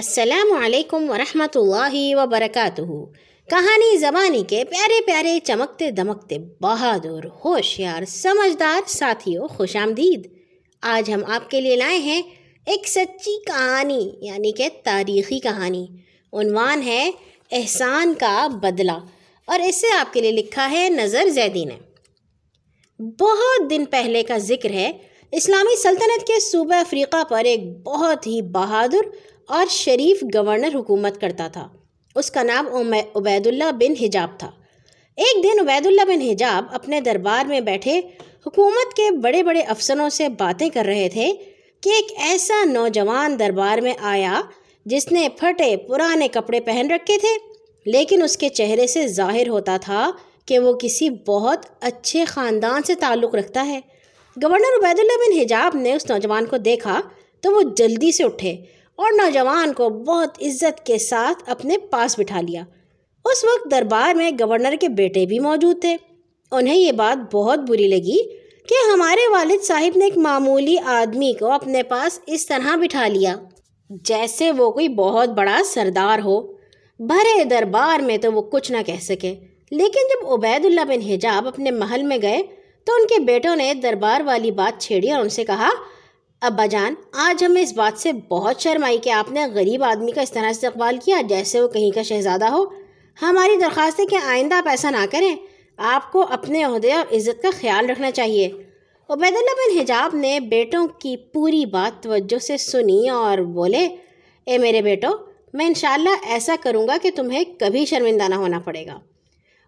السلام علیکم ورحمۃ اللہ وبرکاتہ۔ کہانی زبانی کے پیارے پیارے چمکتے دمکتے بہادر، ہوشیار، سمجھدار ساتھیوں، خوش آمدید۔ آج ہم آپ کے لیے لائے ہیں ایک سچی کہانی یعنی کہ تاریخی کہانی۔ عنوان ہے احسان کا بدلہ، اور اسے آپ کے لیے لکھا ہے نظر زیدی نے۔ بہت دن پہلے کا ذکر ہے، اسلامی سلطنت کے صوبہ افریقہ پر ایک بہت ہی بہادر اور شریف گورنر حکومت کرتا تھا۔ اس کا نام عبید اللہ بن حجاب تھا۔ ایک دن عبید اللہ بن حجاب اپنے دربار میں بیٹھے حکومت کے بڑے بڑے افسروں سے باتیں کر رہے تھے کہ ایک ایسا نوجوان دربار میں آیا جس نے پھٹے پرانے کپڑے پہن رکھے تھے، لیکن اس کے چہرے سے ظاہر ہوتا تھا کہ وہ کسی بہت اچھے خاندان سے تعلق رکھتا ہے۔ گورنر عبید اللہ بن حجاب نے اس نوجوان کو دیکھا تو وہ جلدی سے اٹھے۔ اور نوجوان کو بہت عزت کے ساتھ اپنے پاس بٹھا لیا۔ اس وقت دربار میں گورنر کے بیٹے بھی موجود تھے۔ انہیں یہ بات بہت بری لگی کہ ہمارے والد صاحب نے ایک معمولی آدمی کو اپنے پاس اس طرح بٹھا لیا جیسے وہ کوئی بہت بڑا سردار ہو۔ بھرے دربار میں تو وہ کچھ نہ کہہ سکے۔ لیکن جب عبید اللہ بن حجاب اپنے محل میں گئے تو ان کے بیٹوں نے دربار والی بات چھیڑی اور ان سے کہا ابا جان، آج ہمیں اس بات سے بہت شرم آئی کہ آپ نے غریب آدمی کا اس طرح استقبال کیا جیسے وہ کہیں کا شہزادہ ہو۔ ہماری درخواست ہے کہ آئندہ آپ ایسا نہ کریں۔ آپ کو اپنے عہدے اور عزت کا خیال رکھنا چاہیے۔ عبید اللہ بن حجاب نے بیٹوں کی پوری بات توجہ سے سنی اور بولے، اے میرے بیٹو، میں انشاءاللہ ایسا کروں گا کہ تمہیں کبھی شرمندہ نہ ہونا پڑے گا۔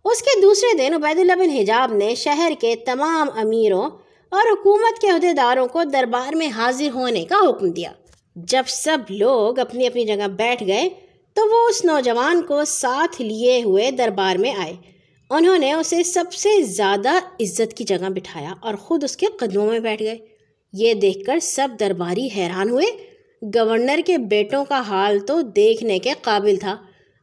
اس کے دوسرے دن عبید اللہ بن حجاب نے شہر کے تمام امیروں اور حکومت کے عہدے داروں کو دربار میں حاضر ہونے کا حکم دیا۔ جب سب لوگ اپنی اپنی جگہ بیٹھ گئے، تو وہ اس نوجوان کو ساتھ لیے ہوئے دربار میں آئے۔ انہوں نے اسے سب سے زیادہ عزت کی جگہ بٹھایا اور خود اس کے قدموں میں بیٹھ گئے۔ یہ دیکھ کر سب درباری حیران ہوئے۔ گورنر کے بیٹوں کا حال تو دیکھنے کے قابل تھا۔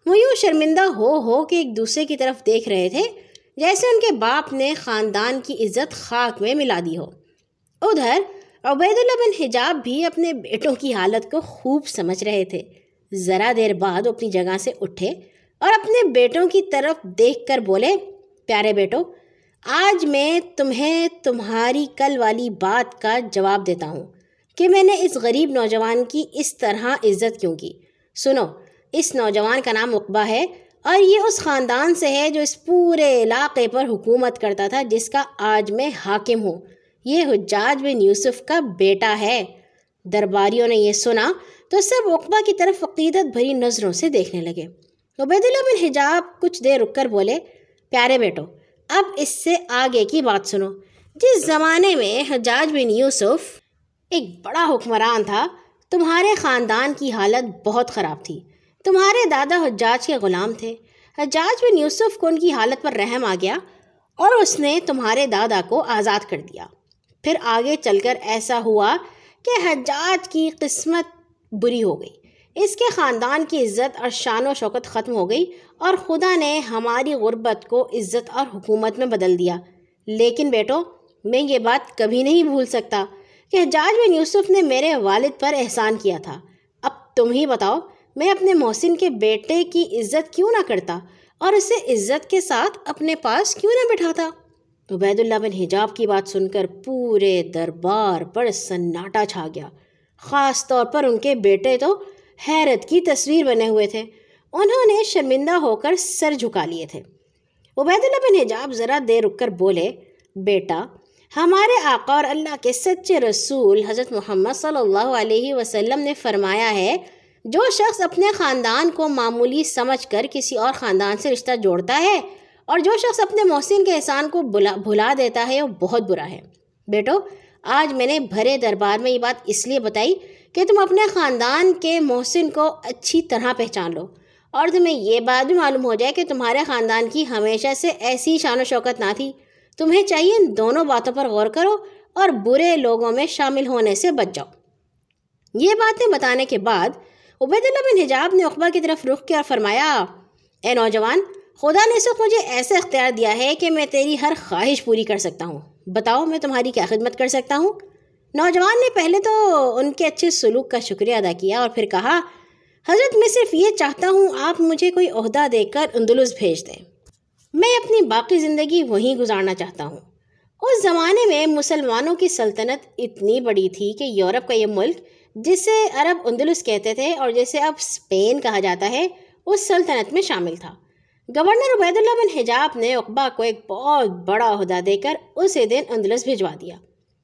وہ یوں شرمندہ ہو ہو کے ایک دوسرے کی طرف دیکھ رہے تھے۔ جیسے ان کے باپ نے خاندان کی عزت خاک میں ملا دی ہو۔ ادھر عبید اللہ بن حجاب بھی اپنے بیٹوں کی حالت کو خوب سمجھ رہے تھے۔ ذرا دیر بعد وہ اپنی جگہ سے اٹھے اور اپنے بیٹوں کی طرف دیکھ کر بولے، پیارے بیٹو، آج میں تمہیں تمہاری کل والی بات کا جواب دیتا ہوں کہ میں نے اس غریب نوجوان کی اس طرح عزت کیوں کی۔ سنو، اس نوجوان کا نام اقبا ہے۔ اور یہ اس خاندان سے ہے جو اس پورے علاقے پر حکومت کرتا تھا جس کا آج میں حاکم ہوں۔ یہ حجاج بن یوسف کا بیٹا ہے۔ درباریوں نے یہ سنا تو سب اقبا کی طرف عقیدت بھری نظروں سے دیکھنے لگے۔ عبید اللہ بن حجاب کچھ دیر رک کر بولے، پیارے بیٹو، اب اس سے آگے کی بات سنو۔ جس زمانے میں حجاج بن یوسف ایک بڑا حکمران تھا، تمہارے خاندان کی حالت بہت خراب تھی۔ تمہارے دادا حجاج کے غلام تھے۔ حجاج بن یوسف کو ان کی حالت پر رحم آ گیا اور اس نے تمہارے دادا کو آزاد کر دیا۔ پھر آگے چل کر ایسا ہوا کہ حجاج کی قسمت بری ہو گئی۔ اس کے خاندان کی عزت اور شان و شوکت ختم ہو گئی اور خدا نے ہماری غربت کو عزت اور حکومت میں بدل دیا۔ لیکن بیٹو، میں یہ بات کبھی نہیں بھول سکتا کہ حجاج بن یوسف نے میرے والد پر احسان کیا تھا۔ اب تم ہی بتاؤ میں اپنے محسن کے بیٹے کی عزت کیوں نہ کرتا اور اسے عزت کے ساتھ اپنے پاس کیوں نہ بٹھاتا؟ عبید اللہ بن حجاب کی بات سن کر پورے دربار پر سناٹا چھا گیا۔ خاص طور پر ان کے بیٹے تو حیرت کی تصویر بنے ہوئے تھے۔ انہوں نے شرمندہ ہو کر سر جھکا لیے تھے۔ عبید اللہ بن حجاب ذرا دیر رک کر بولے، بیٹا، ہمارے آقا اور اللہ کے سچے رسول حضرت محمد صلی اللہ علیہ وسلم نے فرمایا ہے جو شخص اپنے خاندان کو معمولی سمجھ کر کسی اور خاندان سے رشتہ جوڑتا ہے اور جو شخص اپنے محسن کے احسان کو بلا بھلا دیتا ہے، وہ بہت برا ہے۔ بیٹو، آج میں نے بھرے دربار میں یہ بات اس لیے بتائی کہ تم اپنے خاندان کے محسن کو اچھی طرح پہچان لو اور تمہیں یہ بات بھی معلوم ہو جائے کہ تمہارے خاندان کی ہمیشہ سے ایسی شان و شوکت نہ تھی۔ تمہیں چاہیے ان دونوں باتوں پر غور کرو اور برے لوگوں میں شامل ہونے سے بچ جاؤ۔ یہ باتیں بتانے کے بعد عبید اللہ بن حجاب نے اقبا کی طرف رخ کیا اور فرمایا، اے نوجوان، خدا نے سب مجھے ایسا اختیار دیا ہے کہ میں تیری ہر خواہش پوری کر سکتا ہوں۔ بتاؤ، میں تمہاری کیا خدمت کر سکتا ہوں؟ نوجوان نے پہلے تو ان کے اچھے سلوک کا شکریہ ادا کیا اور پھر کہا، حضرت، میں صرف یہ چاہتا ہوں، آپ مجھے کوئی عہدہ دے کر اندلس بھیج دیں۔ میں اپنی باقی زندگی وہیں گزارنا چاہتا ہوں۔ اس زمانے میں مسلمانوں کی سلطنت اتنی بڑی تھی کہ یورپ کا یہ ملک جسے عرب اندلس کہتے تھے اور جسے اب اسپین کہا جاتا ہے اس سلطنت میں شامل تھا۔ گورنر عبید اللہ بن حجاب نے اقبا کو ایک بہت بڑا عہدہ دے کر اسے دن اندلس بھجوا دیا۔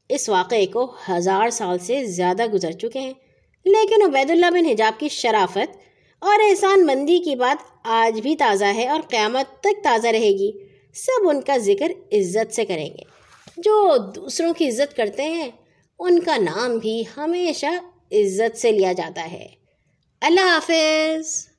اس واقعے کو ہزار سال سے زیادہ گزر چکے ہیں۔ لیکن عبید اللہ بن حجاب کی شرافت اور احسان مندی کی بات آج بھی تازہ ہے اور قیامت تک تازہ رہے گی۔ سب ان کا ذکر عزت سے کریں گے۔ جو دوسروں کی عزت کرتے ہیں، ان کا نام بھی ہمیشہ عزت سے لیا جاتا ہے۔ اللہ حافظ۔